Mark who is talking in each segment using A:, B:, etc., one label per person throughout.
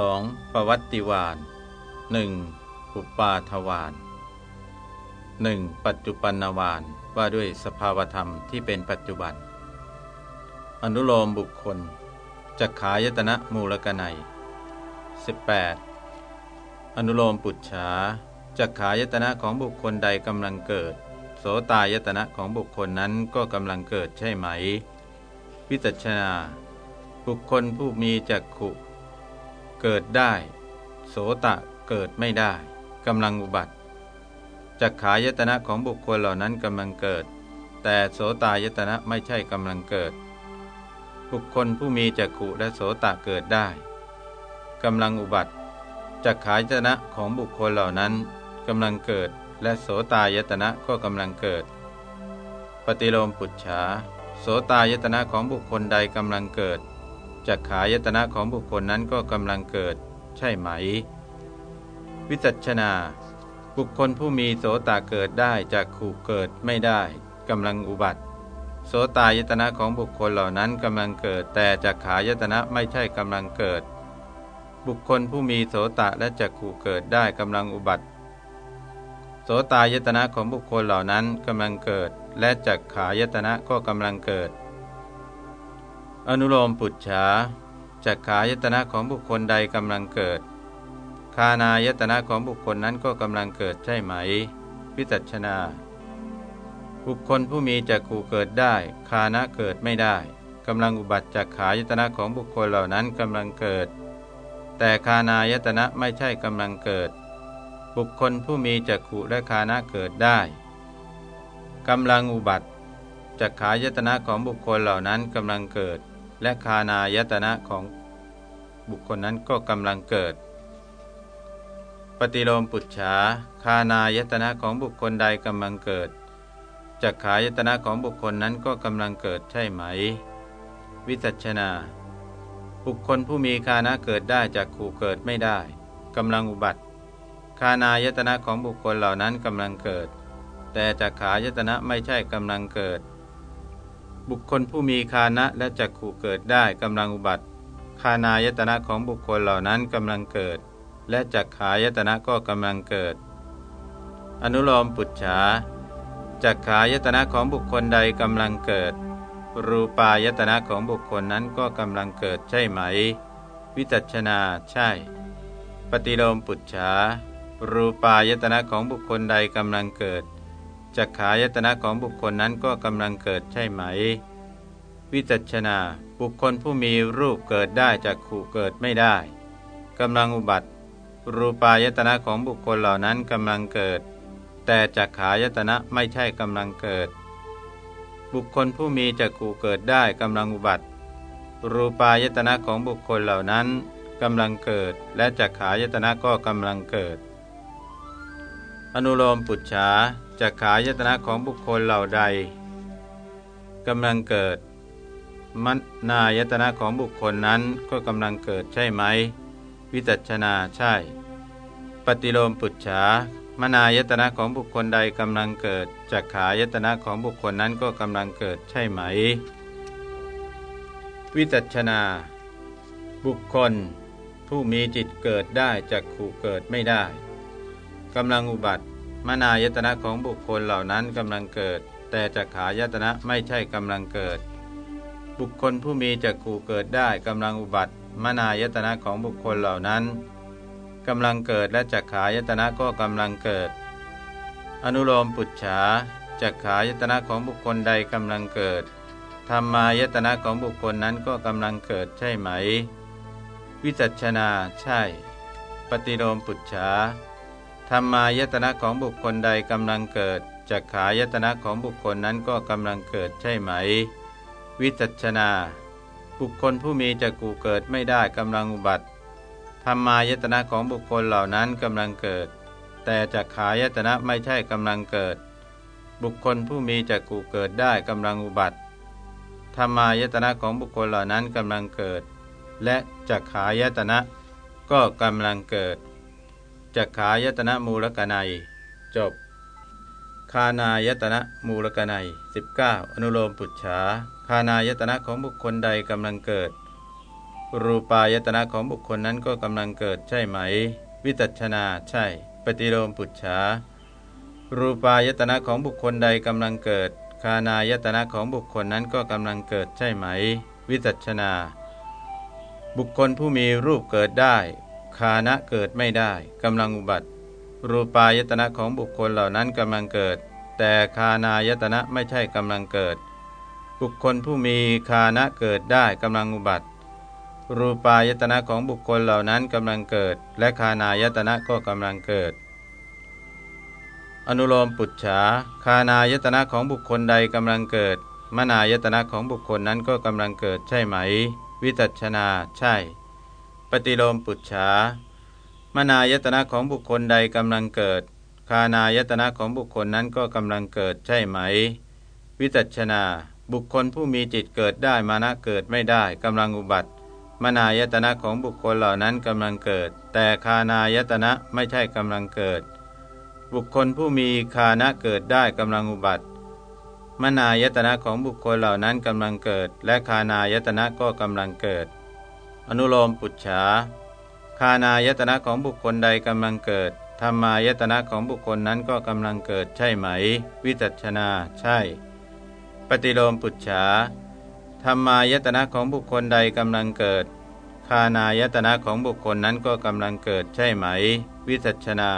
A: 2. ปวัตติวาน 1. อุปาทวาน 1. ปัจจุปันนวานว่าด้วยสภาวธรรมที่เป็นปัจจุบัน อนุโลมบุคคลจักขายตนะมูลกนัย 18. อนุโลมปุจฉาจักขายตนะของบุคคลใดกำลังเกิด โสตายตนะของบุคคลนั้นก็กำลังเกิดใช่ไหม วิจัชนา บุคคลผู้มีจักขุ เกิดได้ โสตะเกิดไม่ได้กำลังอุบัติจักขายตนะของบุคคลเหล่านั้นกำลังเกิด แต่โสตายตนะไม่ใช่กำลังเกิด บุคคลผู้มีจักขุและโสตะเกิดได้กำลังอุบัติจักขายตนะของบุคคลเหล่านั้นกำลังเกิด และโสตายตนะก็กำลังเกิด ปฏิโลมปุจฉาโสตายตนะของบุคคลใดกำลังเกิด จักขายตนะของบุคคลนั้นก็กำลังเกิด ใช่ไหม วิจัชนา บุคคลผู้มีโสตาเกิดได้จากขู่เกิดไม่ได้กำลังอุบัติ โสตายตนะของบุคคลเหล่านั้นกำลังเกิด แต่จักขายตนะไม่ใช่กำลังเกิด บุคคลผู้มีโสตะและจักขู่เกิดได้กำลังอุบัติ โสตายตนะของบุคคลเหล่านั้นกำลังเกิด และจักขายตนะก็กำลังเกิด อนุโลมปุจฉาจักขายตนะของบุคคลใดกำลังเกิด คานายตนะของบุคคลนั้นก็กำลังเกิดใช่ไหม วิจัชนา บุคคลผู้มีจักขูเกิดได้ คานะเกิดไม่ได้กำลังอุบัติจักขายตนะของบุคคลเหล่านั้นกำลังเกิด แต่คานายตนะไม่ใช่กำลังเกิด บุคคลผู้มีจักขุและคานะเกิดได้กำลังอุบัติจักขายตนะของบุคคลเหล่านั้นกำลังเกิด และคานายตนะของบุคคลนั้นก็กำลังเกิด ปฏิโลมปุจฉาคานายตนะของบุคคลใดกำลังเกิดจักขายตนะของบุคคลนั้นก็กำลังเกิดใช่ไหม วิจัชนา บุคคลผู้มีคานะเกิดได้จากขู่เกิดไม่ได้กำลังอุบัติคานายตนะของบุคคลเหล่านั้นกำลังเกิด แต่จักขายตนะไม่ใช่กำลังเกิด บุคคลผู้มีคานะและจักขู่เกิดได้กำลังอุบัติ คานายตนะของบุคคลเหล่านั้นกำลังเกิด และจักขายตนะก็กำลังเกิด อนุโลมปุจฉาจักขายตนะของบุคคลใดกำลังเกิด รูปายตนะของบุคคลนั้นก็กำลังเกิดใช่ไหม วิจัชนาใช่ ปฏิโลมปุจฉารูปายตนะของบุคคลใดกำลังเกิด จักขายตนะของบุคคลนั้นก็กำลังเกิดใช่ไหม วิจัชนา บุคคลผู้มีรูปเกิดได้จากขู่เกิดไม่ได้กำลังอุบัติ รูปายตนะของบุคคลเหล่านั้นกำลังเกิด แต่จักขายตนะไม่ใช่กำลังเกิด บุคคลผู้มีจักขู่เกิดได้กำลังอุบัติ รูปายตนะของบุคคลเหล่านั้นกำลังเกิด และจักขายตนะก็กำลังเกิด อนุโลมปุจฉา จักขายตนะของบุคคลเหล่าใดกำลังเกิดมนายตนะของบุคคลนั้นก็กำลังเกิดใช่ไหม วิจัชนาใช่ ปฏิโลมปุจฉามนายตนะของบุคคลใดกำลังเกิดจักขายตนะของบุคคลนั้นก็กำลังเกิดใช่ไหม วิจัชนา บุคคล ผู้มีจิตเกิดได้จากขู่เกิดไม่ได้กำลังอุบัติ มนายตนะของบุคคลเหล่านั้นกำลังเกิด แต่จักขายตนะไม่ใช่กำลังเกิด บุคคลผู้มีจักขู่เกิดได้กำลังอุบัติ มนายตนะของบุคคลเหล่านั้นกำลังเกิดและจักขายตนะก็กำลังเกิด อนุโลมปุจฉาจักขายตนะของบุคคลใดกำลังเกิดธรรมายตนะของบุคคลนั้นก็กำลังเกิดใช่ไหม วิจัชนาใช่ ปฏิโลมปุจฉา ธรรมายตนะของบุคคลใดกำลังเกิดจักขายตนะของบุคคลนั้นก็กำลังเกิดใช่ไหม วิจัชนา บุคคลผู้มีจักกูเกิดไม่ได้กำลังอุบัติธรรมายตนะของบุคคลเหล่านั้นกำลังเกิด แต่จักขายตนะไม่ใช่กำลังเกิด บุคคลผู้มีจักกูเกิดได้กำลังอุบัติธรรมายตนะของบุคคลเหล่านั้นกำลังเกิด และจักขายตนะก็กำลังเกิด จักขายตนะมูลกนัย จบ คานายตนะมูลกนัย 19 อนุโลมปุจฉาคานายตนะของบุคคลใดกำลังเกิด รูปายตนะของบุคคลนั้นก็กำลังเกิดใช่ไหม วิจัชนาใช่ ปฏิโลมปุจฉารูปายตนะของบุคคลใดกำลังเกิด คานายตนะของบุคคลนั้นก็กำลังเกิดใช่ไหม วิจัชนา บุคคลผู้มีรูปเกิดได้ คานะเกิดไม่ได้กำลังอุบัติ รูปายตนะของบุคคลเหล่านั้นกำลังเกิด แต่คานายตนะไม่ใช่กำลังเกิด บุคคลผู้มีคานะเกิดได้กำลังอุบัติ รูปายตนะของบุคคลเหล่านั้นกำลังเกิด และคานายตนะก็กำลังเกิด อนุโลมปุจฉาคานายตนะของบุคคลใดกำลังเกิด มนายตนะของบุคคลนั้นก็กำลังเกิดใช่ไหม วิจัชนาใช่ ปฏิโลมปุจฉามนายตนะของบุคคลใดกำลังเกิด คานายตนะของบุคคลนั้นก็กำลังเกิดใช่ไหม วิจัชนา บุคคลผู้มีจิตเกิดได้มานะเกิดไม่ได้กำลังอุบัติ มนายตนะของบุคคลเหล่านั้นกำลังเกิด แต่คานายตนะไม่ใช่กำลังเกิด บุคคลผู้มีคานะเกิดได้กำลังอุบัติ มนายตนะของบุคคลเหล่านั้นกำลังเกิด และคานายตนะก็กำลังเกิด อนุโลมปุจฉาคานายตนะของบุคคลใดกำลังเกิดธรรมายตนะของบุคคลนั้นก็กำลังเกิดใช่ไหม วิจัชนาใช่ ปฏิโลมปุจฉาธรรมายตนะของบุคคลใดกำลังเกิดคานายตนะของบุคคลนั้นก็กำลังเกิดใช่ไหม วิจัชนา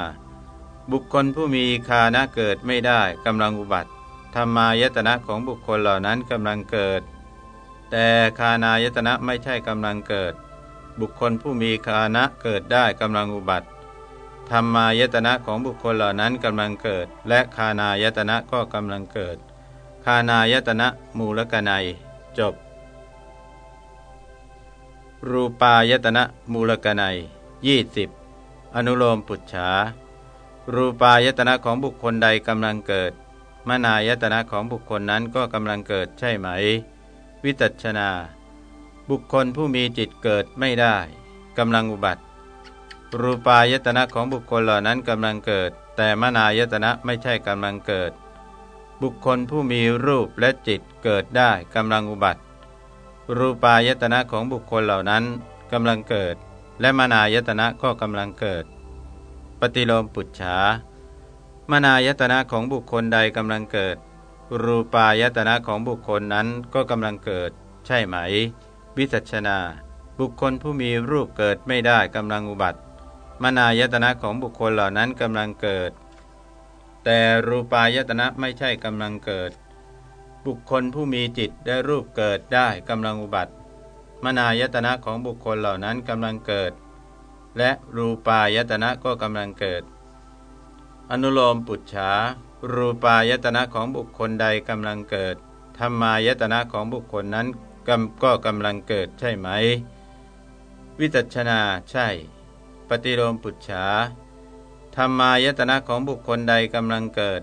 A: บุคคลผู้มีคานะเกิดไม่ได้กำลังอุบัติธรรมายตนะของบุคคลเหล่านั้นกำลังเกิด แต่คานายตนะไม่ใช่กำลังเกิด บุคคลผู้มีคานะเกิดได้กำลังอุบัติธรรมายตนะของบุคคลเหล่านั้นกำลังเกิด และคานายตนะก็กำลังเกิด คานายตนะมูลกนัยจบ รูปายตนะมูลกนัยยี่สิบอนุโลมปุจฉา รูปายตนะของบุคคลใดกำลังเกิด มนายตนะของบุคคลนั้นก็กำลังเกิดใช่ไหม วิตัชนา บุคคลผู้มีจิตเกิดไม่ได้กำลังอุบัติ รูปายตนะของบุคคลเหล่านั้นกำลังเกิด แต่มนายตนะไม่ใช่กำลังเกิด บุคคลผู้มีรูปและจิตเกิดได้กำลังอุบัติ รูปายตนะของบุคคลเหล่านั้นกำลังเกิด และมนายตนะก็กำลังเกิด ปฏิโลมปุจฉามนายตนะของบุคคลใดกำลังเกิด รูปายตนะของบุคคลนั้นก็กำลังเกิด ใช่ไหม วิจัชนา บุคคลผู้มีรูปเกิดไม่ได้กำลังอุบัติ มนายตนะของบุคคลเหล่านั้นกำลังเกิด แต่รูปายตนะไม่ใช่กำลังเกิด บุคคลผู้มีจิตได้รูปเกิดได้กำลังอุบัติ มนายตนะของบุคคลเหล่านั้นกำลังเกิด และรูปายตนะก็กำลังเกิด อนุโลมปุจฉา รูปายตนะของบุคคลใดกำลังเกิดธรรมายตนะของบุคคลนั้นก็กำลังเกิดใช่ไหม วิจัชนาใช่ ปฏิโลมปุจฉาธรรมายตนะของบุคคลใดกำลังเกิด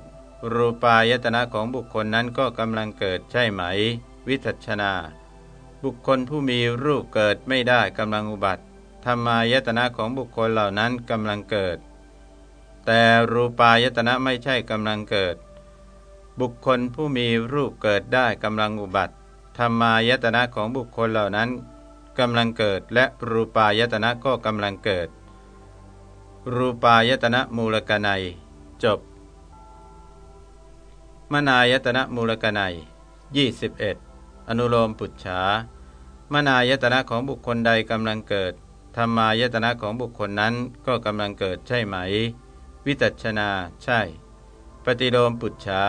A: รูปายตนะของบุคคลนั้นก็กำลังเกิดใช่ไหม วิจัชนา บุคคลผู้มีรูปเกิดไม่ได้กำลังอุบัติธรรมายตนะของบุคคลเหล่านั้นกำลังเกิด แต่รูปายตนะไม่ใช่กำลังเกิด บุคคลผู้มีรูปเกิดได้กำลังอุบัติธรรมายตนะของบุคคลเหล่านั้นกำลังเกิด และรูปายตนะก็กำลังเกิด รูปายตนะมูลกนัย จบ มนายตนะมูลกนัย21 อนุโลมปุจฉามนายตนะของบุคคลใดกำลังเกิดธรรมายตนะของบุคคลนั้นก็กำลังเกิดใช่ไหม วิตัชนาใช่ ปฏิโลมปุจฉา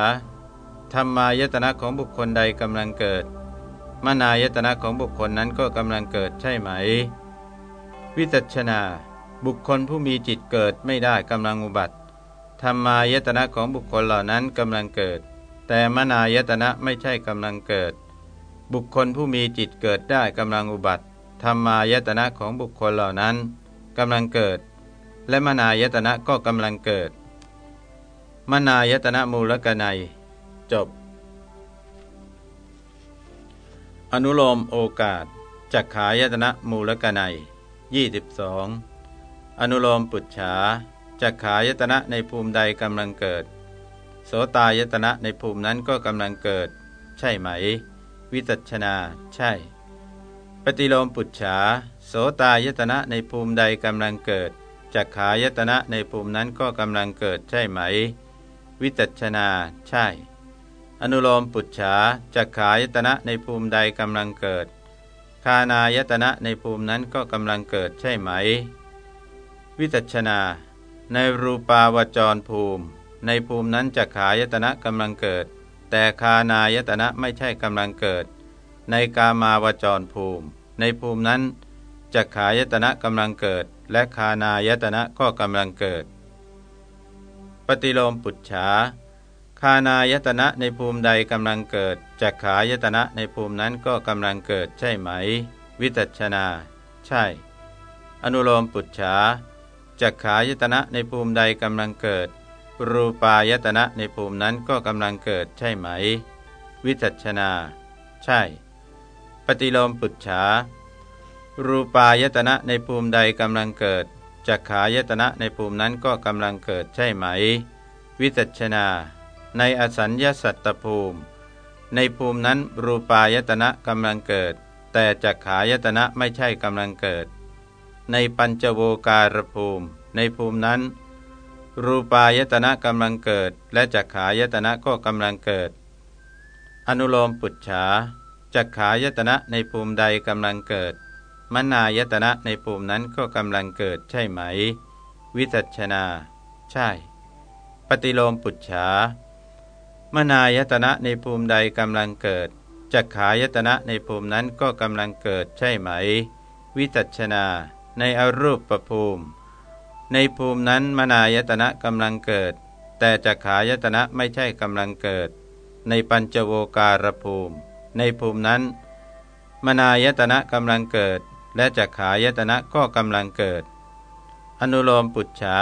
A: ธรรมายตนะของบุคคลใดกำลังเกิด มนายตนะของบุคคลนั้นก็กำลังเกิดใช่ไหม วิตัชนา บุคคลผู้มีจิตเกิดไม่ได้กำลังอุบัติธรรมายตนะของบุคคลเหล่านั้นกำลังเกิด แต่มนายตนะไม่ใช่กำลังเกิด บุคคลผู้มีจิตเกิดได้กำลังอุบัติธรรมายตนะของบุคคลเหล่านั้นกำลังเกิด และมนายตนะก็กำลังเกิด มนายตนะมูลกนัย จบ อนุโลมโอกาสจักขายตนะมูลกนัย22 อนุโลมปุจฉาจักขายตนะในภูมิใดกำลังเกิด โสตายตนะในภูมินั้นก็กำลังเกิด ใช่ไหม วิจัชนา ใช่ ปฏิโลมปุจฉาโสตายตนะในภูมิใดกำลังเกิด จักขายตนะในภูมินั้นก็กำลังเกิดใช่ไหม วิจัชนาใช่ อนุโลมปุจฉาจักขายตนะในภูมิใดกำลังเกิด คานายตนะในภูมินั้นก็กำลังเกิดใช่ไหม วิจัชนา ในรูปาวจรภูมิ ในภูมินั้นจักขายตนะกำลังเกิด แต่คานายตนะไม่ใช่กำลังเกิด ในกามาวจรภูมิ ในภูมินั้น จักขายตนะกำลังเกิด และคานายตนะก็กำลังเกิด ปฏิโลมปุจฉาคานายตนะในภูมิใดกำลังเกิดจักขายตนะในภูมินั้นก็กำลังเกิดใช่ไหม วิจัชนา ใช่ อนุโลมปุจฉาจักขายตนะในภูมิใดกำลังเกิด รูปายตนะในภูมินั้นก็กำลังเกิดใช่ไหม วิจัชนา ใช่ ปฏิโลมปุจฉา รูปายตนะในภูมิใดกำลังเกิดจักขายตนะในภูมินั้นก็กำลังเกิดใช่ไหม วิจัชนา ในอสัญญาสัตตภูมิ ในภูมินั้นรูปายตนะกำลังเกิด แต่จักขายตนะไม่ใช่กำลังเกิด ในปัญจโวการภูมิ ในภูมินั้น รูปายตนะกำลังเกิด และจักขายตนะก็กำลังเกิด อนุโลมปุจฉาจักขายตนะในภูมิใดกำลังเกิด มนายตนะในภูมินั้นก็กำลังเกิดใช่ไหม วิจัชนา ใช่ ปฏิโลมปุจฉามนายตนะในภูมิใดกำลังเกิดจักขายตนะในภูมินั้นก็กำลังเกิดใช่ไหม วิจัชนา ในอรูปประภูมิ ในภูมินั้นมนายตนะกำลังเกิด แต่จักขายตนะไม่ใช่กำลังเกิด ในปัญจโวการภูมิ ในภูมินั้น มนายตนะกำลังเกิด และจักขายตนะก็กำลังเกิด อนุโลมปุจฉา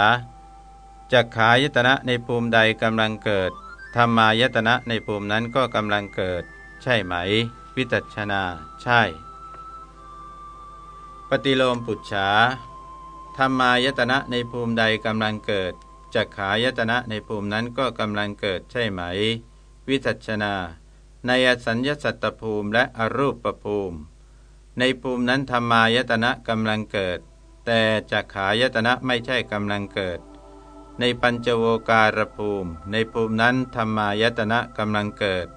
A: จักขายตนะในภูมิใดกำลังเกิดธรรมายตนะในภูมินั้นก็กำลังเกิด ใช่ไหม วิตัชนา ใช่ ปฏิโลมปุจฉาธรรมายตนะในภูมิใดกำลังเกิดจักขายตนะในภูมินั้นก็กำลังเกิดใช่ไหม วิตัชนา ในอสัญญสัตตภูมิและอรูปภูมิ ในภูมินั้นธรรมายตนะกำลังเกิด แต่จักขายตนะไม่ใช่กำลังเกิด ในปัญจโวการภูมิ ในภูมินั้นธรรมายตนะกำลังเกิด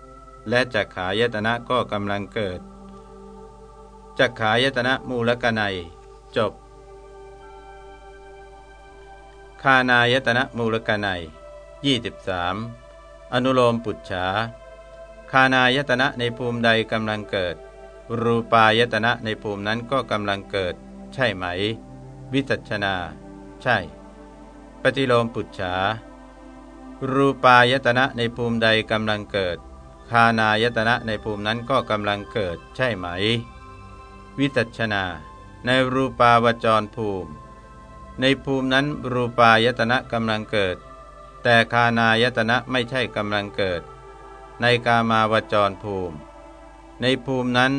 A: และจักขายตนะก็กำลังเกิดจักขายตนะมูลกนัย จบคานายตนะมูลกนัย23 อนุโลมปุจฉาคานายตนะในภูมิใดกำลังเกิด รูปายตนะในภูมินั้นก็กำลังเกิด ใช่ไหม วิจัชนา ใช่ ปฏิโลมปุจฉา รูปายตนะในภูมิใดกำลังเกิด คานายตนะในภูมินั้นก็กำลังเกิด ใช่ไหม วิจัชนา ในรูปาวจรภูมิ ในภูมินั้นรูปายตนะกำลังเกิด แต่คานายตนะไม่ใช่กำลังเกิด ในกามาวจรภูมิ ในภูมินั้น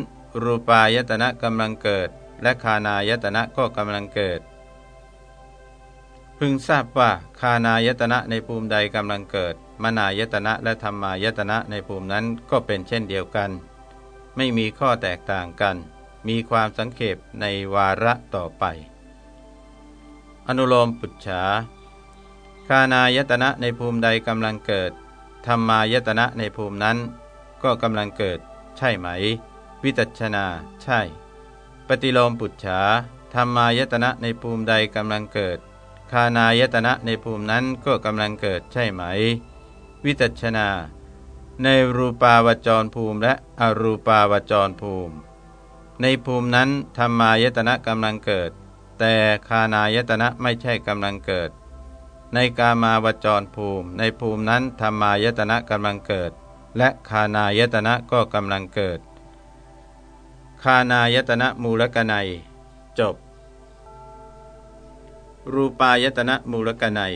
A: รูปายตนะกำลังเกิด และคานายตนะก็กำลังเกิด พึงทราบว่าคานายตนะในภูมิใดกำลังเกิด มนายตนะและธรรมายตนะในภูมินั้นก็เป็นเช่นเดียวกัน ไม่มีข้อแตกต่างกัน มีความสังเขปในวาระต่อไป อนุโลมปุจฉาคานายตนะในภูมิใดกำลังเกิดธรรมายตนะในภูมินั้น ก็กำลังเกิด ใช่ไหม วิตัชนา ใช่ ปฏิโลมปุจฉาธรรมายตนะในภูมิใดกำลังเกิด คานายตนะในภูมินั้นก็กำลังเกิดใช่ไหม วิตัชนา ในรูปาวจรภูมิและอรูปาวจรภูมิ ในภูมินั้นธรรมายตนะกำลังเกิด แต่คานายตนะไม่ใช่กำลังเกิด ในกามาวจรภูมิ ในภูมินั้นธรรมายตนะกำลังเกิด และคานายตนะก็กำลังเกิด คานายตนะมูลกนัย จบ รูปายตนะมูลกนัย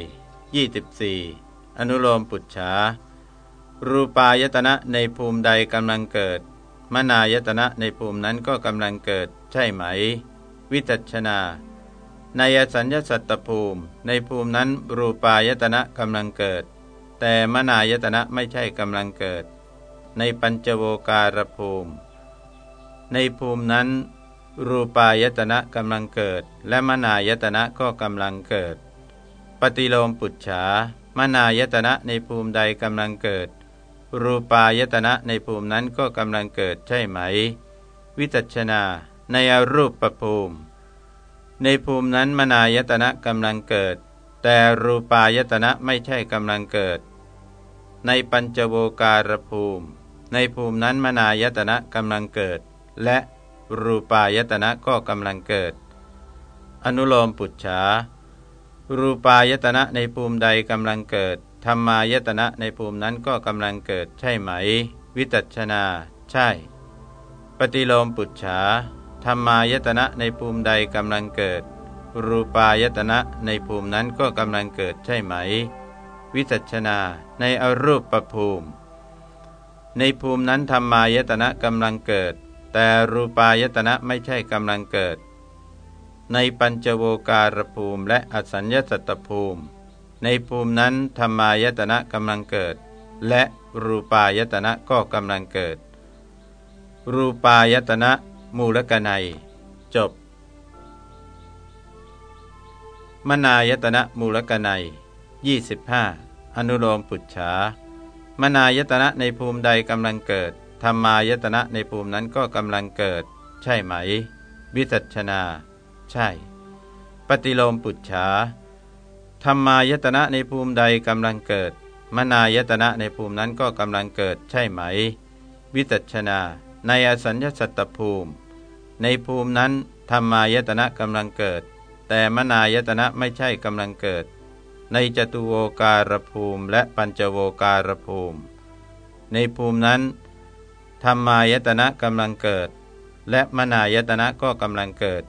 A: 24 อนุโลมปุจฉา รูปายตนะในภูมิใดกำลังเกิด มนายตนะในภูมินั้นก็กำลังเกิด ใช่ไหม วิจัชนาในสัญญาสัตตภูมิ ในภูมินั้นรูปายตนะกำลังเกิด แต่มนายตนะไม่ใช่กำลังเกิด ในปัญจโวการภูมิ ในภูมินั้น รูปายตนะกำลังเกิด และมนายตนะก็กำลังเกิด ปฏิโลมปุจฉามนายตนะในภูมิใดกำลังเกิด รูปายตนะในภูมินั้นก็กำลังเกิดใช่ไหม วิจัชนาในอรูปประภูมิ ในภูมินั้นมนายตนะกำลังเกิด แต่รูปายตนะไม่ใช่กำลังเกิด ในปัญจโวการภูมิ ในภูมินั้นมนายตนะกำลังเกิด และรูปายตนะก็กำลังเกิด อนุโลมปุจฉา รูปายตนะในภูมิใดกำลังเกิด ธรรมายตนะในภูมินั้นก็กำลังเกิดใช่ไหม วิจัชนา ใช่ ปฏิโลมปุจฉา ธรรมายตนะในภูมิใดกำลังเกิด รูปายตนะในภูมินั้นก็กำลังเกิดใช่ไหม วิจัชนา ในอรูปประภูมิ ในภูมินั้นธรรมายตนะกำลังเกิด แต่รูปายตนะไม่ใช่กำลังเกิด ในปัญจโวการภูมิและอสัญญสัตตภูมิ ในภูมินั้นธรรมายตนะกำลังเกิด และรูปายตนะก็กำลังเกิด รูปายตนะมูลกนัย จบ มนายตนะมูลกนัย25 อนุโลมปุจฉามนายตนะในภูมิใดกำลังเกิด ธรรมายตนะในภูมินั้นก็กำลังเกิด ใช่ไหม วิจัชนา ใช่ ปฏิโลมปุจฉาธรรมายตนะในภูมิใดกำลังเกิด มนายตนะในภูมินั้นก็กำลังเกิด ใช่ไหม วิจัชนา ในอสัญญสัตตภูมิ ในภูมินั้นธรรมายตนะกำลังเกิด แต่มนายตนะไม่ใช่กำลังเกิด ในจตุโวการภูมิและปัญจโวการภูมิ ในภูมินั้น ธรรมายตนะกำลังเกิด และมนายตนะก็กำลังเกิด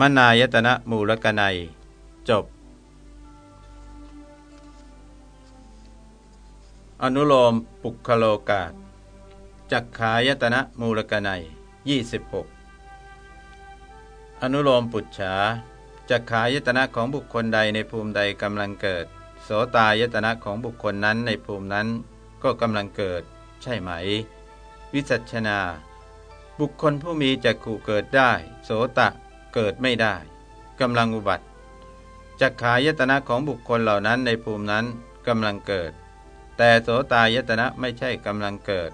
A: มนายตนะมูลกนัย จบ อนุโลมปุคโลกาจักขายตนะมูลกนัย26 อนุโลมปุจฉาจักขายตนะของบุคคลใดในภูมิใดกำลังเกิด โสตายตนะของบุคคลนั้นในภูมินั้นก็กำลังเกิด ใช่ไหม วิจัชนา บุคคลผู้มีจักขู่เกิดได้ โสตะเกิดไม่ได้กำลังอุบัติจักขายตนะของบุคคลเหล่านั้นในภูมินั้นกำลังเกิด แต่โสตายตนะไม่ใช่กำลังเกิด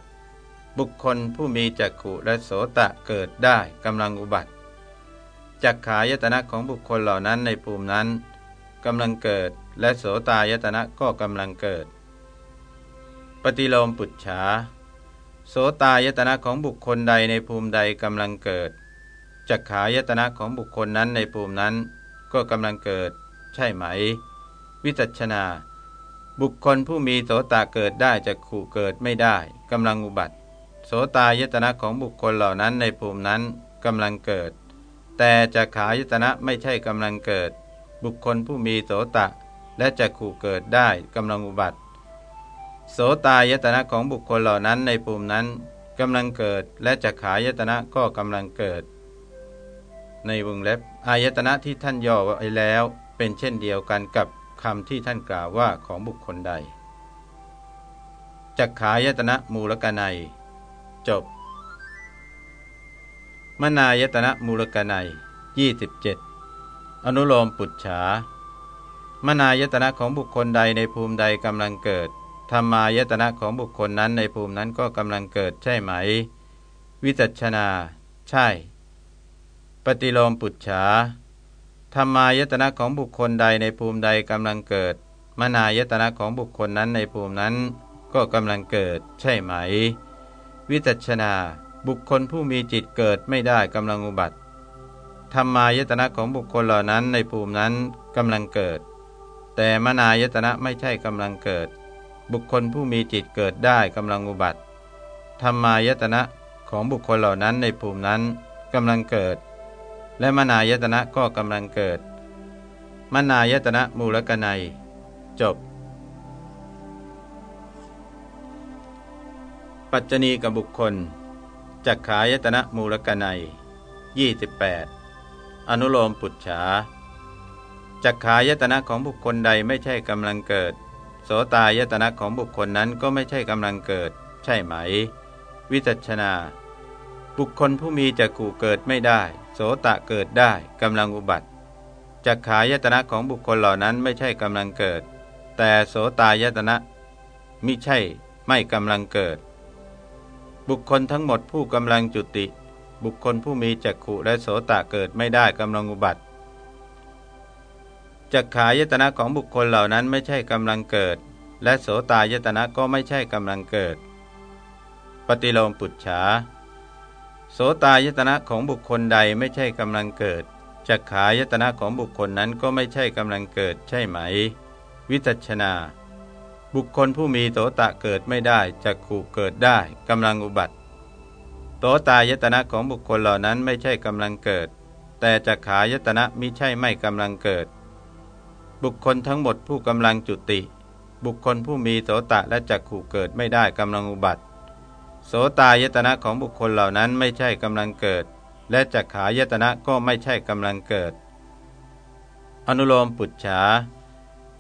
A: บุคคลผู้มีจักขุและโสตะเกิดได้กำลังอุบัติจักขายตนะของบุคคลเหล่านั้นในภูมินั้นกำลังเกิด และโสตายตนะก็กำลังเกิด ปฏิโลมปุจฉา โสตายตนะของบุคคลใดในภูมิใดกำลังเกิดจักขายตนะของบุคคลนั้นในภูมินั้น ก็กำลังเกิด ใช่ไหม วิจัชนา บุคคลผู้มีโสตาเกิดได้จะขู่เกิดไม่ได้กำลังอุบัติ โสตายตนะของบุคคลเหล่านั้นในภูมินั้นกำลังเกิด แต่จักขายตนะไม่ใช่กำลังเกิด บุคคลผู้มีโสตะ และจะขู่เกิดได้กำลังอุบัติ โสตายตนะของบุคคลเหล่านั้นในภูมินั้นกำลังเกิดและจักขายตนะก็กำลังเกิด ในวงเล็บอายตนะที่ท่านย่อไว้แล้ว เป็นเช่นเดียวกันกับคำที่ท่านกล่าวว่าของบุคคลใดจักขายตนะมูลกนัย จบ มนายตนะมูลกนัย27 อนุโลมปุจฉามนายตนะของบุคคลใดในภูมิใดกำลังเกิด ธรรมายตนะของบุคคลนั้นในภูมินั้นก็กำลังเกิดใช่ไหม วิจัชนา ใช่ ปฏิโลมปุจฉาธรรมายตนะของบุคคลใดในภูมิใดกำลังเกิด มนายตนะของบุคคลนั้นในภูมินั้นก็กำลังเกิดใช่ไหม วิจัชนา บุคคลผู้มีจิตเกิดไม่ได้กำลังอุบัติธรรมายตนะของบุคคลเหล่านั้นในภูมินั้นกำลังเกิด แต่มนายตนะไม่ใช่กำลังเกิด บุคคลผู้มีจิตเกิดได้กำลังอุบัติธรรมายตนะของบุคคลเหล่านั้นในภูมินั้นกำลังเกิด และมนายตนะก็กำลังเกิด มนายตนะมูลกนัย จบ ปัจจณีกับบุคคลจักขายตนะมูลกนัย28 อนุโลมปุจฉาจักขายตนะของบุคคลใดไม่ใช่กำลังเกิด โสตายตนะของบุคคลนั้นก็ไม่ใช่กำลังเกิด ใช่ไหม วิจัชนา บุคคลผู้มีจักขู่เกิดไม่ได้ โสตะเกิดได้กำลังอุบัติจักขายตนะของบุคคลเหล่านั้นไม่ใช่กำลังเกิด แต่โสตายตนะมิใช่ไม่กำลังเกิด บุคคลทั้งหมดผู้กำลังจุติ บุคคลผู้มีจักขุและโสตะเกิดไม่ได้กำลังอุบัติ จักขายตนะของบุคคลเหล่านั้นไม่ใช่กำลังเกิด และโสตายตนะก็ไม่ใช่กำลังเกิด ปฏิโลมปุจฉาโสตายตนะของบุคคลใดไม่ใช่กำลังเกิดจักขายตนะของบุคคลนั้นก็ไม่ใช่กำลังเกิดใช่ไหม วิจัชนา บุคคลผู้มีโตตะเกิดไม่ได้จักขู่เกิดได้กำลังอุบัติโตตายตนะของบุคคลเหล่านั้นไม่ใช่กำลังเกิด แต่จักขายตนะมิใช่ไม่กำลังเกิด บุคคลทั้งหมดผู้กำลังจุติ บุคคลผู้มีโตตะและจักขู่เกิดไม่ได้กำลังอุบัติ โสตายตนะของบุคคลเหล่านั้นไม่ใช่กำลังเกิด และจักขายตนะก็ไม่ใช่กำลังเกิด อนุโลมปุจฉา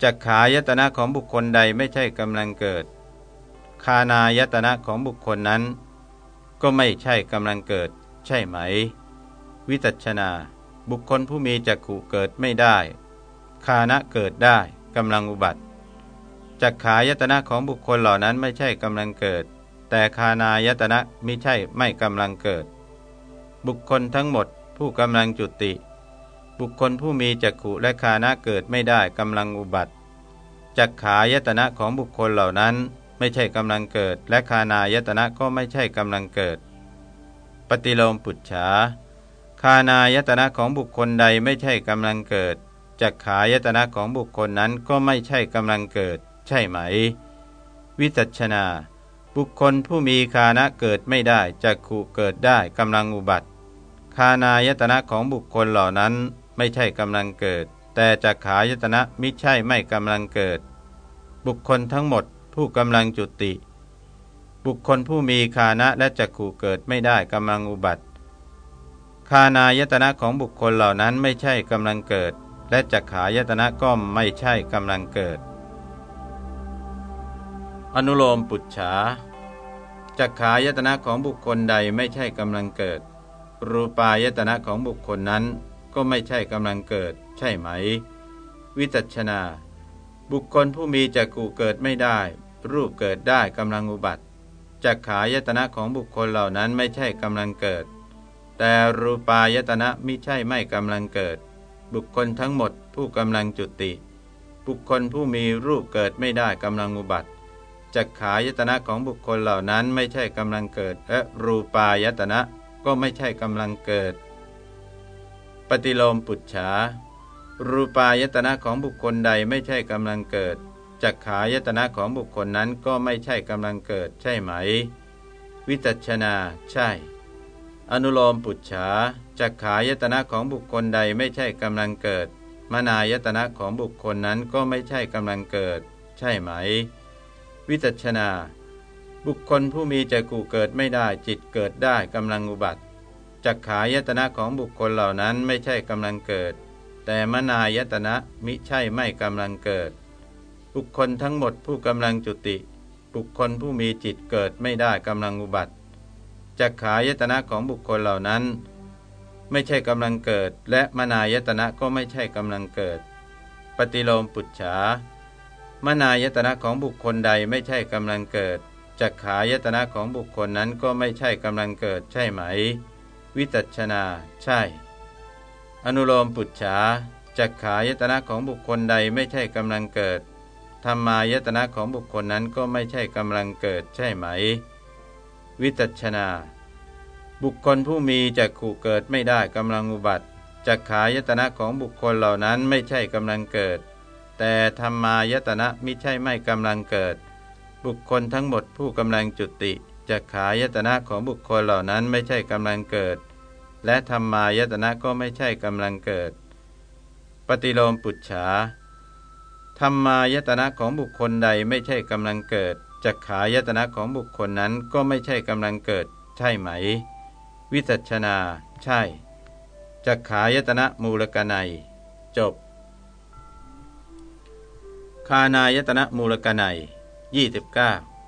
A: จักขายตนะของบุคคลใดไม่ใช่กำลังเกิด คานายตนะของบุคคลนั้น ก็ไม่ใช่กำลังเกิด ใช่ไหม วิตัชนา บุคคลผู้มีจักขู่เกิดไม่ได้ คานะเกิดได้กำลังอุบัติจักขายตนะของบุคคลเหล่านั้นไม่ใช่กำลังเกิด แต่คานายตนะมิใช่ไม่กำลังเกิด บุคคลทั้งหมดผู้กำลังจุติ บุคคลผู้มีจักขุและคานะเกิดไม่ได้กำลังอุบัติจักขายตนะของบุคคลเหล่านั้นไม่ใช่กำลังเกิด และคานายตนะก็ไม่ใช่กำลังเกิด ปฏิโลมปุจฉาคานายตนะของบุคคลใดไม่ใช่กำลังเกิด จักขายตนะของบุคคลนั้นก็ไม่ใช่กำลังเกิด ใช่ไหม วิจัชนา บุคคลผู้มีคานะเกิดไม่ได้จักขุเกิดได้กำลังอุบัติคานายตนะของบุคคลเหล่านั้นไม่ใช่กำลังเกิด แต่จักขายตนะมิใช่ไม่กำลังเกิด บุคคลทั้งหมดผู้กำลังจุติ บุคคลผู้มีคานะและจักขู่เกิดไม่ได้กำลังอุบัติคานายตนะของบุคคลเหล่านั้นไม่ใช่กำลังเกิด และจักขายตนะก็ไม่ใช่กำลังเกิด อนุโลมปุจฉาจักขายตนะของบุคคลใดไม่ใช่กำลังเกิด รูปายตนะของบุคคลนั้นก็ไม่ใช่กำลังเกิด ใช่ไหม วิจัชนา บุคคลผู้มีจักกูเกิดไม่ได้ รูปเกิดได้กำลังอุบัติจักขายตนะของบุคคลเหล่านั้นไม่ใช่กำลังเกิด แต่รูปายตนะมิใช่ไม่กำลังเกิด บุคคลทั้งหมดผู้กำลังจุติ บุคคลผู้มีรูปเกิดไม่ได้กำลังอุบัติจักขายตนะของบุคคลเหล่านั้นไม่ใช่กำลังเกิดและรูปายตนะก็ไม่ใช่กำลังเกิด ปฏิโลมปุจฉา รูปายตนะของบุคคลใดไม่ใช่กำลังเกิดจักขายตนะของบุคคลนั้นก็ไม่ใช่กำลังเกิดใช่ไหม วิจัชนา ใช่ อนุโลมปุจฉา จักขายตนะของบุคคลใดไม่ใช่กำลังเกิด มนายตนะของบุคคลนั้นก็ไม่ใช่กำลังเกิด ใช่ไหม วิจัชนา บุคคลผู้มีจักกูเกิดไม่ได้จิตเกิดได้กำลังอุบัติจักขายตนะของบุคคลเหล่านั้นไม่ใช่กำลังเกิด แต่มนายตนะมิใช่ไม่กำลังเกิด บุคคลทั้งหมดผู้กำลังจุติ บุคคลผู้มีจิตเกิดไม่ได้กำลังอุบัติจักขายตนะของบุคคลเหล่านั้น ไม่ใช่กำลังเกิด และมนายตนะก็ไม่ใช่กำลังเกิด ปฏิโลมปุจฉามนายตนะของบุคคลใดไม่ใช่กำลังเกิดจักขายตนะของบุคคลนั้นก็ไม่ใช่กำลังเกิดใช่ไหม วิตัชนา ใช่ อนุโลมปุจฉาจักขายตนะของบุคคลใดไม่ใช่กำลังเกิดธรรมายตนะของบุคคลนั้นก็ไม่ใช่กำลังเกิดใช่ไหม วิตัชนา บุคคลผู้มีจักขู่เกิดไม่ได้กำลังอุบัติจักขายตนะของบุคคลเหล่านั้นไม่ใช่กำลังเกิด แต่ธรรมายตนะมิใช่ไม่กำลังเกิด บุคคลทั้งหมดผู้กำลังจุติจะขายตนะของบุคคลเหล่านั้นไม่ใช่กำลังเกิด และธรรมายตนะก็ไม่ใช่กำลังเกิด ปฏิโลมปุจฉาธรรมายตนะของบุคคลใดไม่ใช่กำลังเกิดจะขายตนะของบุคคลนั้นก็ไม่ใช่กำลังเกิด ใช่ไหม วิจัชนา ใช่จะขายตนะมูลกนัย จบ คานายตนะมูลกนัย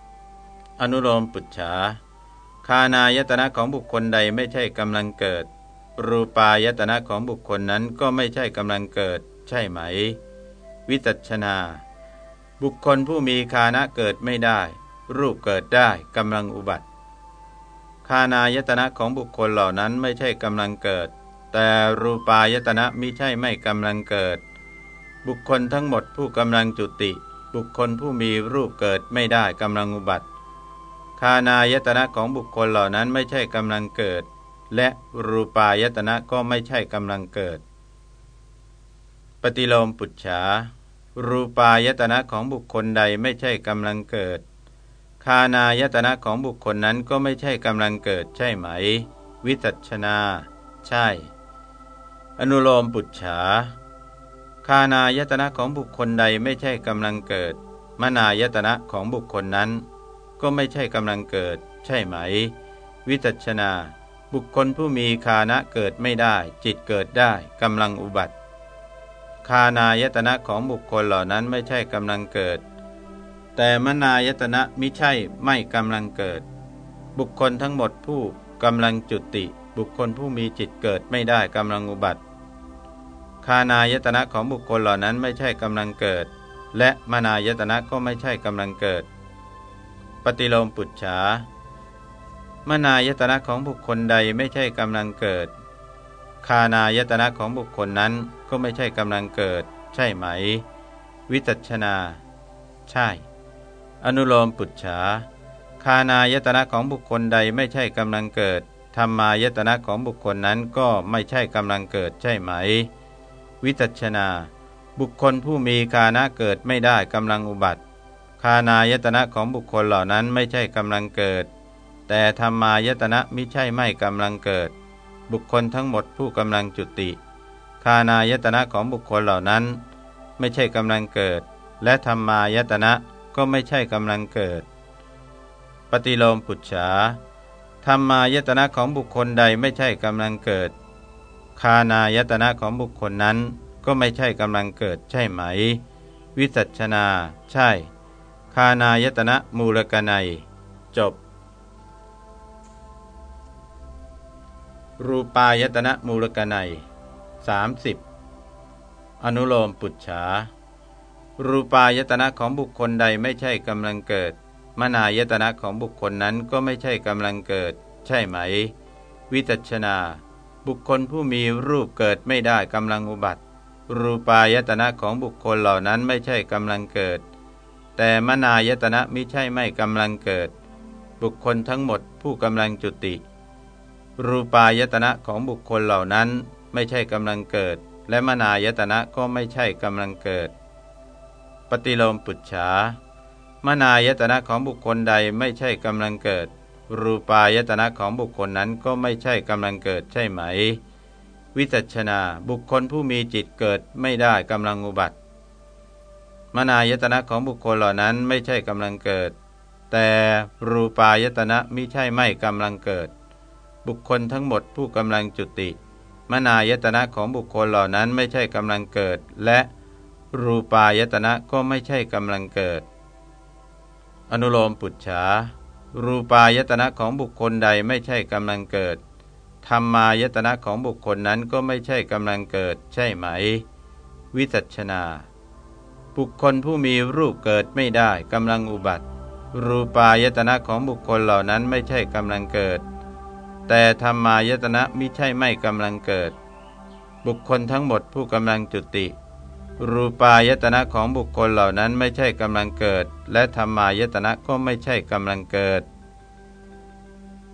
A: 29 อนุโลมปุจฉา คานายตนะของบุคคลใดไม่ใช่กำลังเกิด รูปายตนะของบุคคลนั้นก็ไม่ใช่กำลังเกิด ใช่ไหม วิจัชนา บุคคลผู้มีคานะเกิดไม่ได้ รูปเกิดได้กำลังอุบัติ คานายตนะของบุคคลเหล่านั้นไม่ใช่กำลังเกิด แต่รูปายตนะมิใช่ไม่กำลังเกิด บุคคลทั้งหมดผู้กำลังจุติ บุคคลผู้มีรูปเกิดไม่ได้กำลังอุบัติคานายตนะของบุคคลเหล่านั้นไม่ใช่กำลังเกิด และรูปายตนะก็ไม่ใช่กำลังเกิด ปฏิโลมปุจฉารูปายตนะของบุคคลใดไม่ใช่กำลังเกิด คานายตนะของบุคคลนั้นก็ไม่ใช่กำลังเกิดใช่ไหม วิจัชนา ใช่ อนุโลมปุจฉาคานายตนะของบุคคลใดไม่ใช่กำลังเกิด มนายตนะของบุคคลนั้น ก็ไม่ใช่กำลังเกิด ใช่ไหม วิจัชนา บุคคลผู้มีคานะเกิดไม่ได้ จิตเกิดได้กำลังอุบัติ คานายตนะของบุคคลเหล่านั้นไม่ใช่กำลังเกิด แต่มนายตนะมิใช่ไม่กำลังเกิด บุคคลทั้งหมดผู้กำลังจุติ บุคคลผู้มีจิตเกิดไม่ได้กำลังอุบัติคานายตนะของบุคคลเหล่านั้นไม่ใช่กำลังเกิด และมนายตนะก็ไม่ใช่กำลังเกิด ปฏิโลมปุจฉามนายตนะของบุคคลใดไม่ใช่กำลังเกิด คานายตนะของบุคคลนั้นก็ไม่ใช่กำลังเกิด ใช่ไหม วิจัชนา ใช่ อนุโลมปุจฉาคานายตนะของบุคคลใดไม่ใช่กำลังเกิดธรรมายตนะของบุคคลนั้นก็ไม่ใช่กำลังเกิดใช่ไหม วิจัชนา บุคคลผู้มีคานะเกิดไม่ได้กำลังอุบัติคานายตนะของบุคคลเหล่านั้นไม่ใช่กำลังเกิด แต่ธรรมายตนะมิใช่ไม่กำลังเกิด บุคคลทั้งหมดผู้กำลังจุติคานายตนะของบุคคลเหล่านั้น ไม่ใช่กำลังเกิด และธรรมายตนะ ก็ไม่ใช่กำลังเกิด ปฏิโลมปุจฉาธรรมายตนะของบุคคลใดไม่ใช่กำลังเกิด คานายตนะของบุคคลนั้น ก็ไม่ใช่กำลังเกิดใช่ไหม วิจัชนา ใช่ คานายตนะมูลกนัย จบ รูปายตนะมูลกนัย30 อนุโลมปุจฉา รูปายตนะของบุคคลใดไม่ใช่กำลังเกิด มนายตนะของบุคคลนั้นก็ไม่ใช่กำลังเกิด ใช่ไหม วิจัชนา บุคคลผู้มีรูปเกิดไม่ได้กำลังอุบัติ รูปายตนะของบุคคลเหล่านั้นไม่ใช่กำลังเกิด แต่มนายตนะมิใช่ไม่กำลังเกิด บุคคลทั้งหมดผู้กำลังจุติ รูปายตนะของบุคคลเหล่านั้นไม่ใช่กำลังเกิด และมนายตนะก็ไม่ใช่กำลังเกิด ปฏิโลมปุจฉามนายตนะของบุคคลใดไม่ใช่กำลังเกิด รูปายตนะของบุคคลนั้นก็ไม่ใช่กำลังเกิดใช่ไหม วิจัชนาบุคคลผู้มีจิตเกิดไม่ได้กำลังอุบัติ มนายตนะของบุคคลเหล่านั้นไม่ใช่กำลังเกิด แต่รูปายตนะมิใช่ไม่กำลังเกิด บุคคลทั้งหมดผู้กำลังจุติ มนายตนะของบุคคลเหล่านั้นไม่ใช่กำลังเกิดและ รูปายตนะก็ไม่ใช่กำลังเกิด อนุโลมปุจฉา รูปายตนะของบุคคลใดไม่ใช่กำลังเกิด ธรรมายตนะของบุคคลนั้นก็ไม่ใช่กำลังเกิด ใช่ไหม วิจัชนา บุคคลผู้มีรูปเกิดไม่ได้กำลังอุบัติ รูปายตนะของบุคคลเหล่านั้นไม่ใช่กำลังเกิด แต่ธรรมายตนะมิใช่ไม่กำลังเกิด บุคคลทั้งหมดผู้กำลังจุติ รูปายตนะของบุคคลเหล่านั้นไม่ใช่กำลังเกิด และธรรมายตนะก็ไม่ใช่กำลังเกิด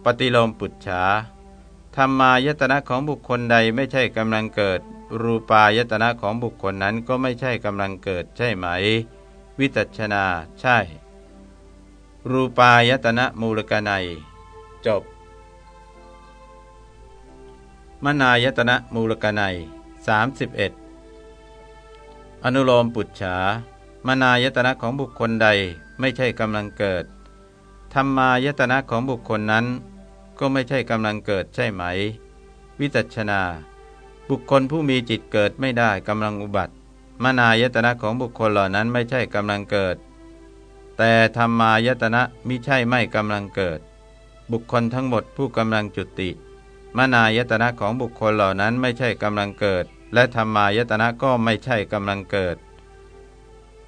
A: ปฏิโลมปุจฉาธรรมายตนะของบุคคลใดไม่ใช่กำลังเกิด รูปายตนะของบุคคลนั้นก็ไม่ใช่กำลังเกิดใช่ไหม วิจัชนาใช่ รูปายตนะมูลกนัย จบ มนายตนะมูลกนัย31 อนุโลมปุจฉามนายตนะของบุคคลใดไม่ใช่กำลังเกิดธรรมายตนะของบุคคลนั้น ก็ไม่ใช่กำลังเกิดใช่ไหม วิจัชนา บุคคลผู้มีจิตเกิดไม่ได้กำลังอุบัติ มนายตนะของบุคคลเหล่านั้นไม่ใช่กำลังเกิด แต่ธรรมายตนะมิใช่ไม่กำลังเกิด บุคคลทั้งหมดผู้กำลังจุติ มนายตนะของบุคคลเหล่านั้นไม่ใช่กำลังเกิด และธรรมายตนะก็ไม่ใช่กำลังเกิด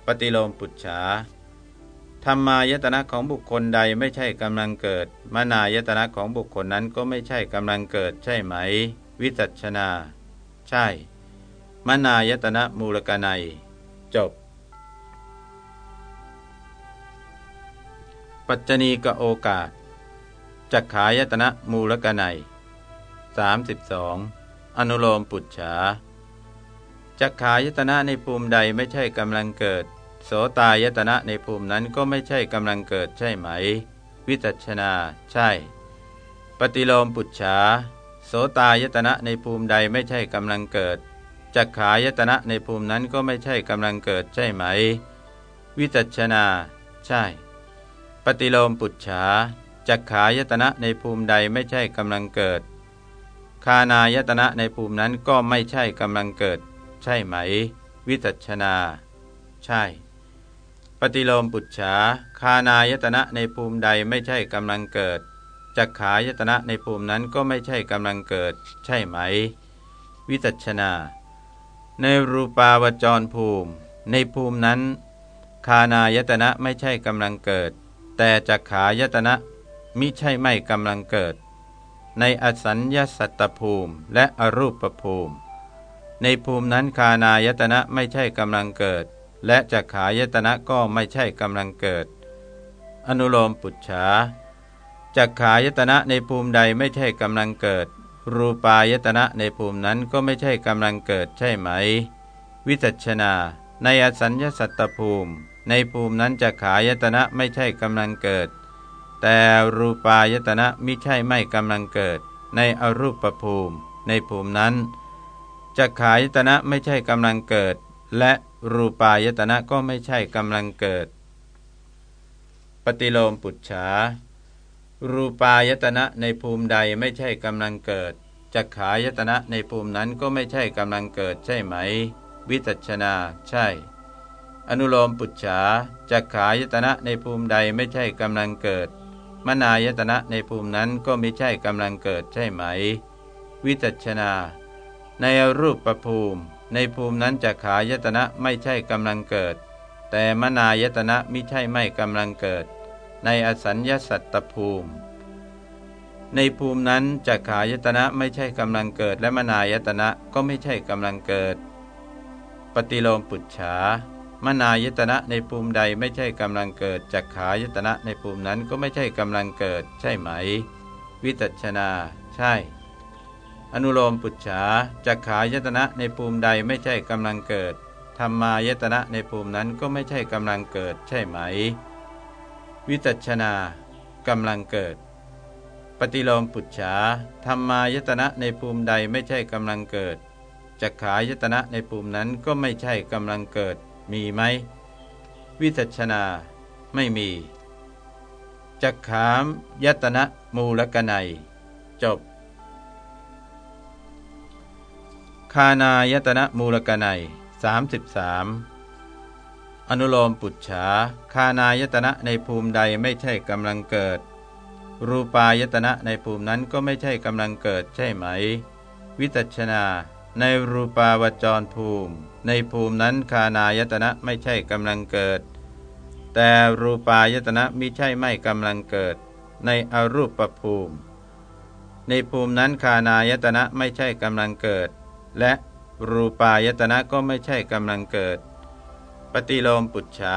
A: ปฏิโลมปุจฉาธรรมายตนะของบุคคลใดไม่ใช่กำลังเกิด มนายตนะของบุคคลนั้นก็ไม่ใช่กำลังเกิดใช่ไหม วิจัชนา ใช่ มนายตนะมูลกนัย จบ ปัจจณีกโอกาสจักขายตนะมูลกนัย32 อนุโลมปุจฉา จักขายตนะในภูมิใดไม่ใช่กำลังเกิด โสตายตนะในภูมินั้นก็ไม่ใช่กำลังเกิดใช่ไหม วิจัชนา ใช่ ปฏิโลมปุจฉาโสตายตนะในภูมิใดไม่ใช่กำลังเกิดจักขายตนะในภูมินั้นก็ไม่ใช่กำลังเกิดใช่ไหม วิจัชนา ใช่ ปฏิโลมปุจฉาจักขายตนะในภูมิใดไม่ใช่กำลังเกิด คานายตนะในภูมินั้นก็ไม่ใช่กำลังเกิด ใช่ไหม วิจัชนา ใช่ ปฏิโลมปุจฉาคานายตนะในภูมิใดไม่ใช่กำลังเกิดจักขายตนะในภูมินั้นก็ไม่ใช่กำลังเกิด ใช่ไหม วิจัชนา ในรูปาวจรภูมิ ในภูมินั้น คานายตนะไม่ใช่กำลังเกิด แต่จักขายตนะมิใช่ไม่กำลังเกิด ในอสัญญาสัตตภูมิและอรูปภูมิ ในภูมินั้นคานายตนะไม่ใช่กำลังเกิด และจักขายตนะก็ไม่ใช่กำลังเกิด อนุโลมปุจฉาจักขายตนะในภูมิใดไม่ใช่กำลังเกิด รูปายตนะในภูมินั้นก็ไม่ใช่กำลังเกิดใช่ไหม วิจัชนา ในอสัญญาสัตตภูมิ ในภูมินั้นจักขายตนะไม่ใช่กำลังเกิด แต่รูปายตนะมิใช่ไม่กำลังเกิด ในอรูปภูมิ ในภูมินั้น จักขายตนะไม่ใช่กำลังเกิด และรูปายตนะก็ไม่ใช่กำลังเกิด ปฏิโลมปุจฉา รูปายตนะในภูมิใดไม่ใช่กำลังเกิดจักขายตนะในภูมินั้นก็ไม่ใช่กำลังเกิดใช่ไหม วิจัชนาใช่ อนุโลมปุจฉาจักขายตนะในภูมิใดไม่ใช่กำลังเกิด มนายตนะในภูมินั้นก็ไม่ใช่กำลังเกิดใช่ไหม วิจัชนา ในรูปประภูมิ ในภูมินั้นจะขายตนะไม่ใช่กำลังเกิด แต่มนายตนะมิใช่ไม่กำลังเกิด ในอสัญญาสัตตภูมิ ในภูมินั้นจะขายตนะไม่ใช่กำลังเกิด และมนายตนะก็ไม่ใช่กำลังเกิด ปฏิโลมปุจฉามนายตนะในภูมิใดไม่ใช่กำลังเกิดจักขายตนะในภูมินั้นก็ไม่ใช่กำลังเกิด ใช่ไหม วิตัชนา ใช่ อนุโลมปุจฉาจักขายตนะในภูมิใดไม่ใช่กำลังเกิดธรรมายตนะในภูมินั้นก็ไม่ใช่กำลังเกิดใช่ไหม วิจัชนากำลังเกิด ปฏิโลมปุจฉาธรรมายตนะในภูมิใดไม่ใช่กำลังเกิดจักขายตนะในภูมินั้นก็ไม่ใช่กำลังเกิดมีไหม วิจัชนาไม่มีจักขามยตนะมูลกนัยจบ คานายตนะมูลกนัย33 อนุโลมปุจฉาคานายตนะในภูมิใดไม่ใช่กำลังเกิด รูปายตนะในภูมินั้นก็ไม่ใช่กำลังเกิดใช่ไหม วิตัชนา ในรูปาวจรภูมิ ในภูมินั้นคานายตนะไม่ใช่กำลังเกิด แต่รูปายตนะมิใช่ไม่กำลังเกิด ในอรูปภูมิ ในภูมินั้นคานายตนะไม่ใช่กำลังเกิด และรูปายตนะก็ไม่ใช่กำลังเกิด ปฏิโลมปุจฉา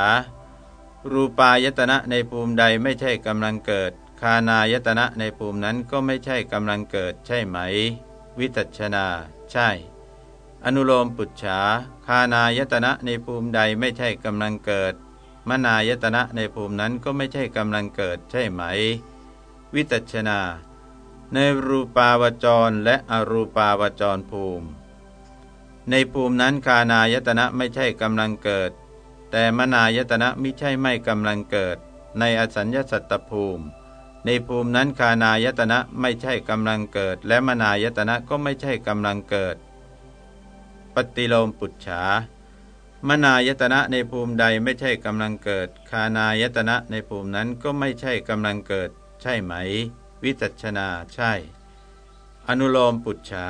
A: รูปายตนะในภูมิใดไม่ใช่กำลังเกิด คานายตนะในภูมินั้นก็ไม่ใช่กำลังเกิดใช่ไหม วิตัชนา ใช่ อนุโลมปุจฉา คานายตนะในภูมิใดไม่ใช่กำลังเกิด มนายตนะในภูมินั้นก็ไม่ใช่กำลังเกิดใช่ไหม วิตัชนา ในรูปาวจรและอรูปาวจรภูมิ ในภูมินั้นคานายตนะไม่ใช่กำลังเกิด แต่มนายตนะไม่ใช่ไม่กำลังเกิด ในอสัญญาสัตตภูมิ ในภูมินั้นคานายตนะไม่ใช่กำลังเกิด และมนายตนะก็ไม่ใช่กำลังเกิด ปฏิโลมปุจฉามนายตนะในภูมิใดไม่ใช่กำลังเกิด คานายตนะในภูมินั้นก็ไม่ใช่กำลังเกิด ใช่ไหม วิจัชนาใช่ อนุโลมปุจฉา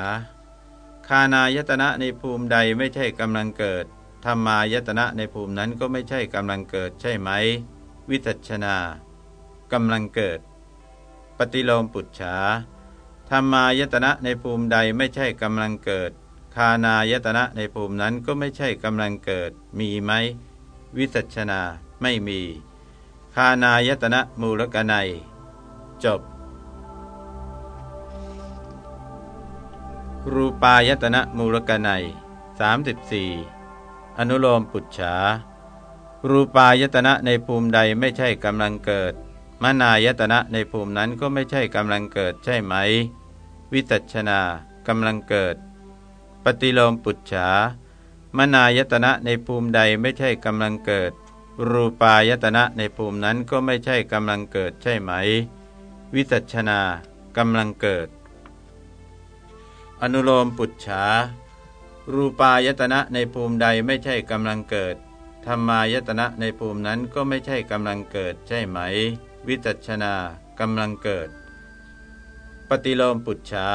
A: คานายตนะในภูมิใดไม่ใช่กำลังเกิดธรรมายตนะในภูมินั้นก็ไม่ใช่กำลังเกิดใช่ไหม วิจัชนากำลังเกิด ปฏิโลมปุจฉาธรรมายตนะในภูมิใดไม่ใช่กำลังเกิด คานายตนะในภูมินั้นก็ไม่ใช่กำลังเกิด มีไหม วิจัชนา ไม่มี คานายตนะมูลกนัย จบ รูปายตนะมูลกนัย34 อนุโลมปุจฉา รูปายตนะในภูมิใดไม่ใช่กำลังเกิด มนายตนะในภูมินั้นก็ไม่ใช่กำลังเกิดใช่ไหม วิจัชนากำลังเกิด ปฏิโลมปุจฉามนายตนะในภูมิใดไม่ใช่กำลังเกิด รูปายตนะในภูมินั้นก็ไม่ใช่กำลังเกิดใช่ไหม วิจัชนากำลังเกิด อนุโลมปุจฉา รูปายตนะในภูมิใดไม่ใช่กำลังเกิดธรรมายตนะในภูมินั้นก็ไม่ใช่กำลังเกิดใช่ไหม วิจัชนากำลังเกิด ปฏิโลมปุจฉา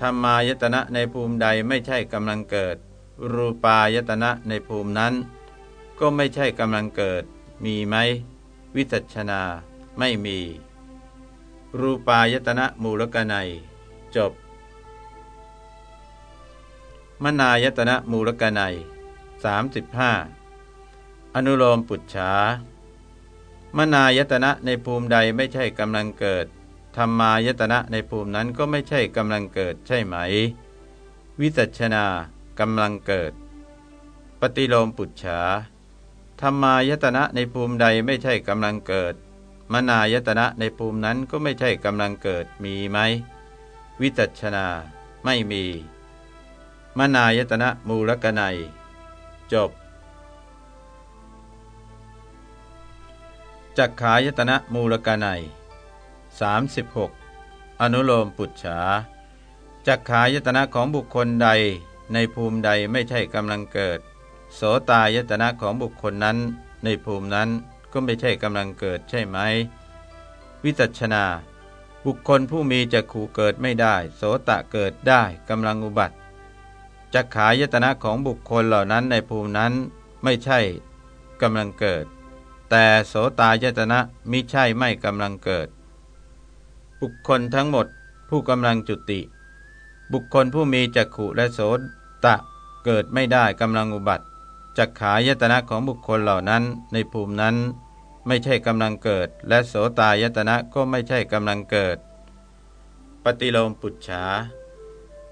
A: ธรรมายตนะในภูมิใดไม่ใช่กำลังเกิด รูปายตนะในภูมินั้น ก็ไม่ใช่กำลังเกิด มีไหม วิจัชนาไม่มี รูปายตนะมูลกนัยจบ มนายตนะมูลกนัย35 อนุโลมปุจฉามนายตนะในภูมิใดไม่ใช่กำลังเกิดธรรมายตนะในภูมินั้นก็ไม่ใช่กำลังเกิดใช่ไหม วิจัชนากำลังเกิด ปฏิโลมปุจฉาธรรมายตนะในภูมิใดไม่ใช่กำลังเกิด มนายตนะในภูมินั้นก็ไม่ใช่กำลังเกิดมีไหม วิจัชนาไม่มี มนายตนะมูลกนัย จบจักขายตนะมูลกนัย36 อนุโลมปุจฉาจักขายตนะของบุคคลใดในภูมิใดไม่ใช่กำลังเกิด โสตายตนะของบุคคลนั้น ในภูมินั้นก็ไม่ใช่กำลังเกิดใช่ไหม วิจัชนา บุคคลผู้มีจักขู่เกิดไม่ได้ โสตะเกิดได้กำลังอุบัติ จักขายตนะของบุคคลเหล่านั้นในภูมินั้นไม่ใช่กำลังเกิด แต่โสตายตนะมิใช่ไม่กำลังเกิด บุคคลทั้งหมดผู้กำลังจุติ บุคคลผู้มีจักขุและโสตะเกิดไม่ได้กำลังอุบัติจักขายตนะของบุคคลเหล่านั้นในภูมินั้น ไม่ใช่กำลังเกิด และโสตายตนะก็ไม่ใช่กำลังเกิด ปฏิโลมปุจฉา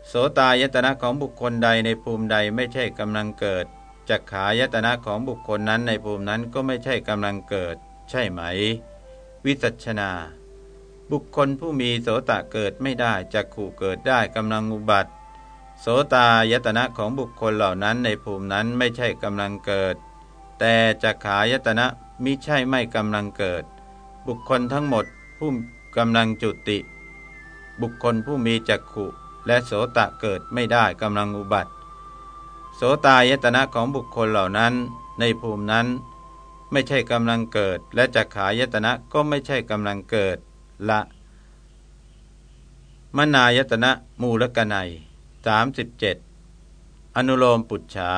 A: โสตายตนะของบุคคลใดในภูมิใดไม่ใช่กำลังเกิดจักขายตนะของบุคคลนั้นในภูมินั้นก็ไม่ใช่กำลังเกิด ใช่ไหม วิจัชนา บุคคลผู้มีโสตะเกิดไม่ได้จักขู่เกิดได้กำลังอุบัติ โสตายตนะของบุคคลเหล่านั้นในภูมินั้นไม่ใช่กำลังเกิด แต่จักขายตนะมิใช่ไม่กำลังเกิด บุคคลทั้งหมดผู้กำลังจุติ บุคคลผู้มีจักขุ และโสตะเกิดไม่ได้กำลังอุบัติ โสตายตนะของบุคคลเหล่านั้น ในภูมินั้น ไม่ใช่กำลังเกิด และจักขายตนะก็ไม่ใช่กำลังเกิดละ มนายตนะมูลกนัย37 อนุโลมปุจฉา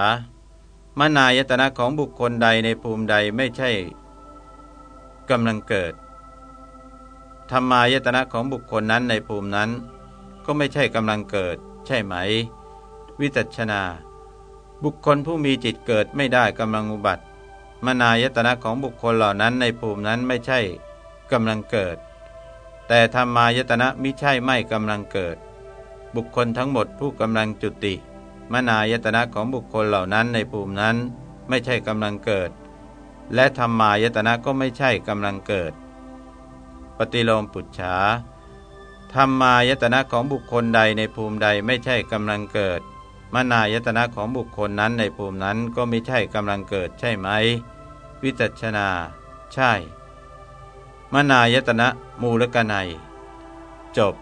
A: มนายตนะของบุคคลใดในภูมิใดไม่ใช่กำลังเกิดธรรมายตนะของบุคคลนั้นในภูมินั้น ก็ไม่ใช่กำลังเกิด ใช่ไหม วิจัชนา บุคคลผู้มีจิตเกิดไม่ได้กำลังอุบัติ มนายตนะของบุคคลเหล่านั้นในภูมินั้นไม่ใช่กำลังเกิด แต่ธรรมายตนะมิใช่ไม่กำลังเกิด บุคคลทั้งหมดผู้กำลังจุติ มนายตนะของบุคคลเหล่านั้นในภูมินั้นไม่ใช่กำลังเกิด และธรรมายตนะก็ไม่ใช่กำลังเกิด ปฏิโลมปุจฉา ธรรมายตนะของบุคคลใดในภูมิใดไม่ใช่กำลังเกิด มนายตนะของบุคคลนั้นในภูมินั้นก็ไม่ใช่กำลังเกิดใช่ไหม วิจัชนา ใช่ มนายตนะมูลกนัย จบ